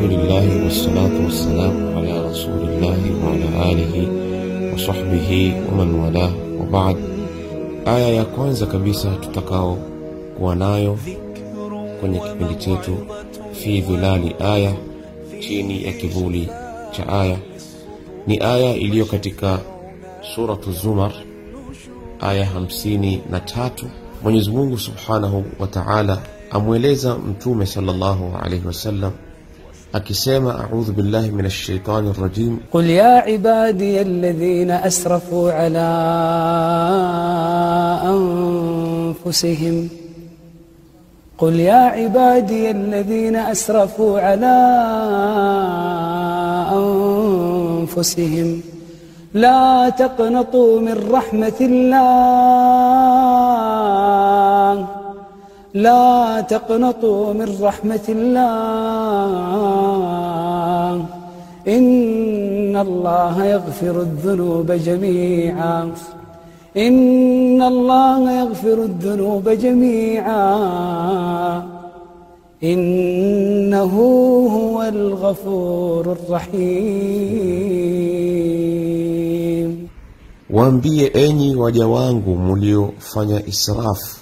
Alhamdulillah wassalatu wassalamu ala rasulillahi wa ala alihi wa sahbihi wa man wala wa. Aya ya kwanza kabisa tutakao kuwa nayo kwenye kipindi chetu fi dhilali aya, chini ya kivuli cha aya, ni aya iliyo katika suratu Zumar, aya hamsini na tatu. Mwenyezi Mungu subhanahu wa ta'ala amweleza Mtume sallallahu alaihi wasallam akisema, audhu billahi minash shaitani rajim, قل يا عبادي الذين أسرفوا على أنفسهم. قل يا عبادي الذين أسرفوا على أنفسهم. لا تقنطوا من رحمة الله. لا تقنطوا من رحمة الله. إن الله يغفر الذنوب جميعا. إن الله يغفر الذنوب جميعا. إنه هو الغفور الرحيم. Waambie enyi waja wangu mliofanya israfu.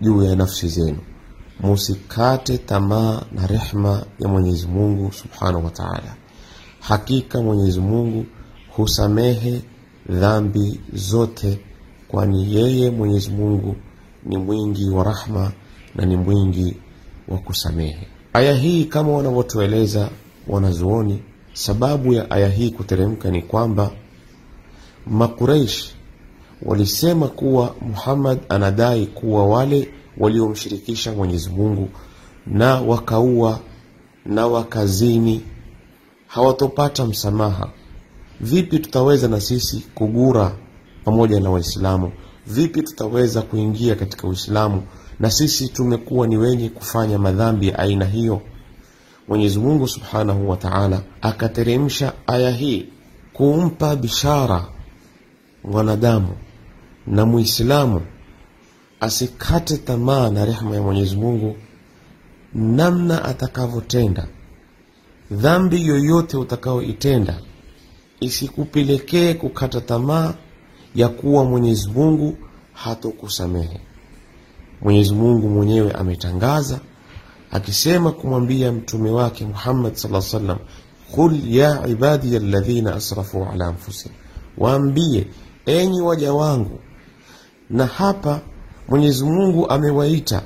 Juu ya nafsi zenu, musikate tamaa na rehma ya Mwenyezi Mungu subhanahu wa taala. Hakika Mwenyezi Mungu husamehe dhambi zote, kwani yeye Mwenyezi Mungu ni mwingi wa rahma na ni mwingi wa kusamehe. Aya hii kama wanavyotueleza wanazuoni, sababu ya aya hii kuteremka ni kwamba Makureish walisema kuwa Muhammad anadai kuwa wale waliomshirikisha Mwenyezi Mungu na wakaua na wakazini hawatopata msamaha. Vipi tutaweza na sisi kugura pamoja na Waislamu? Vipi tutaweza kuingia katika Uislamu na sisi tumekuwa ni wenye kufanya madhambi ya aina hiyo? Mwenyezi Mungu Subhanahu wa Ta'ala akateremsha aya hii kumpa bishara mwanadamu na Muislamu asikate tamaa na rehma ya Mwenyezi Mungu namna atakavyotenda. Dhambi yoyote utakaoitenda isikupelekee kukata tamaa ya kuwa Mwenyezi Mungu hatokusamehe. Mwenyezi Mungu mwenyewe ametangaza akisema kumwambia mtume wake Muhammad sa salam qul ya ibadiya ladhina asrafuu ala anfusihim, waambie enyi waja wangu. Na hapa Mwenyezi Mungu amewaita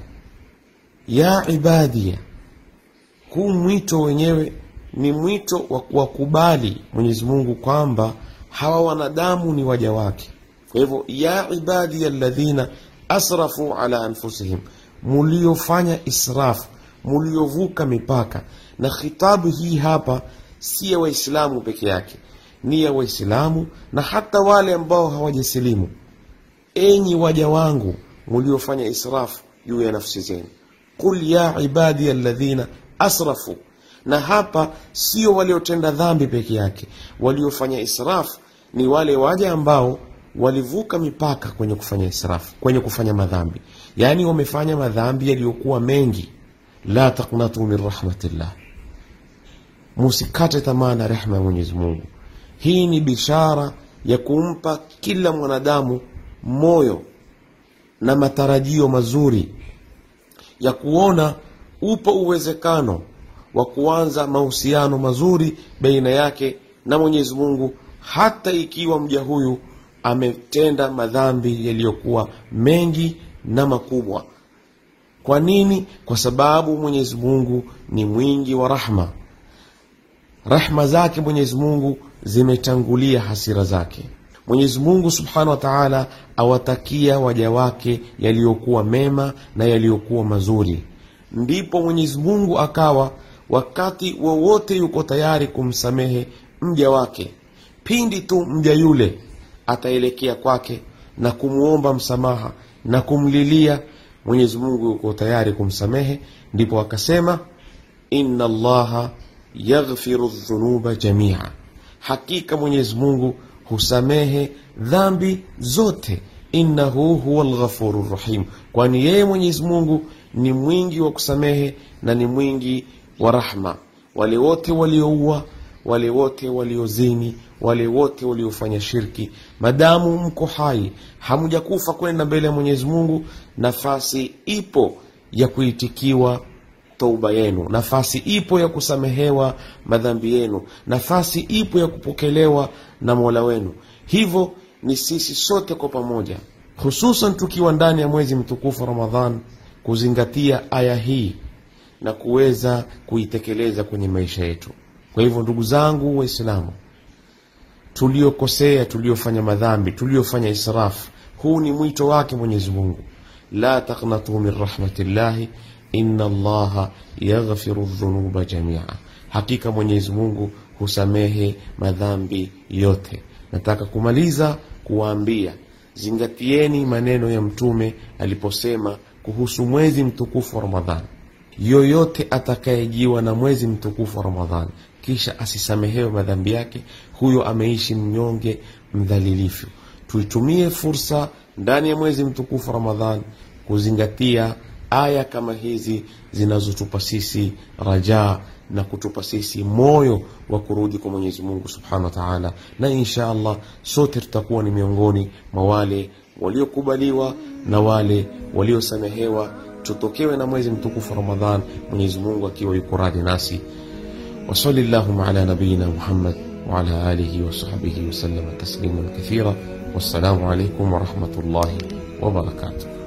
ya ibadia. Huu mwito wenyewe ni mwito wa kuwakubali Mwenyezi Mungu kwamba hawa wanadamu ni waja wake. Kwa hivyo ya ibadi alladhina asrafu ala anfusihim, muliofanya israfu, muliovuka mipaka. Na khitabu hii hapa si ya Waislamu peke yake, ni ya Waislamu na hata wale ambao hawajasilimu. Enyi waja wangu muliofanya israfu juu ya nafsi zenu, qul ya ibadi alladhina asrafu. Na hapa sio waliotenda dhambi peke yake, waliofanya israfu ni wale waja ambao walivuka mipaka kwenye kufanya israfu, kwenye kufanya madhambi, yaani wamefanya madhambi yaliyokuwa mengi. La taqnatu min rahmatillah, musikate tamaa na rehma ya Mwenyezi Mungu. Hii ni bishara ya kumpa kila mwanadamu moyo na matarajio mazuri ya kuona upo uwezekano wa kuanza mahusiano mazuri baina yake na Mwenyezi Mungu, hata ikiwa mja huyu ametenda madhambi yaliyokuwa mengi na makubwa. Kwa nini? Kwa sababu Mwenyezi Mungu ni mwingi wa rahma. Rahma zake Mwenyezi Mungu zimetangulia hasira zake. Mwenyezi Mungu Subhanahu wa Ta'ala awatakia waja wake yaliyokuwa mema na yaliyokuwa mazuri. Ndipo Mwenyezi Mungu akawa wakati wowote yuko tayari kumsamehe mja wake pindi tu mja yule ataelekea kwake na kumwomba msamaha na kumlilia, Mwenyezi Mungu yuko tayari kumsamehe. Ndipo akasema inna Allaha yaghfiru dhunuba jamia, hakika Mwenyezi Mungu husamehe dhambi zote. Innahu huwa lghafuru rahim, kwani yeye Mwenyezi Mungu ni mwingi wa kusamehe na ni mwingi wa rahma. wale wote walioua wale wote waliozini wale wote waliofanya shirki madamu mko hai hamjakufa kwenda mbele ya mwenyezi mungu nafasi ipo ya kuitikiwa tauba yenu. Nafasi ipo ya kusamehewa madhambi yenu. Nafasi ipo ya kupokelewa na mola wenu. Hivyo ni sisi sote kwa pamoja. Hususan tukiwa ndani ya mwezi mtukufu ramadhan kuzingatia aya hii na kuweza kuitekeleza kwenye maisha yetu. Kwa hivyo ndugu zangu waislamu tuliokosea tuliofanya madhambi tuliofanya israfu huu ni mwito wake mwenyezi mungu. La taqnatu min rahmatillahi inna allaha yaghfiru dhunuba jamia. Hakika mwenyezi mungu husamehe madhambi yote. Nataka kumaliza kuwaambia zingatieni maneno ya mtume aliposema kuhusu mwezi mtukufu wa ramadhani yoyote atakayejiwa na mwezi mtukufu wa ramadhani kisha asisamehewe madhambi yake huyo ameishi mnyonge mdhalilifu. Tuitumie fursa ndani ya mwezi mtukufu wa ramadhani kuzingatia aya kama hizi zinazotupa sisi rajaa na kutupa sisi moyo wa kurudi kwa Mwenyezi Mungu Subhanahu wa Ta'ala, na insha Allah sote tutakuwa ni miongoni mwa wale waliokubaliwa na wale waliosamehewa, tutokewe na mwezi mtukufu Ramadhan, Mwenyezi Mungu akiwa yuko radhi nasi. wa sallallahu ala nabiyyina Muhammad wa ala alihi wa sahbihi wa sallama taslima kathira. Wassalamu alaykum wa rahmatullahi wa barakatuh.